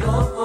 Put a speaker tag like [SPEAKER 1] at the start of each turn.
[SPEAKER 1] your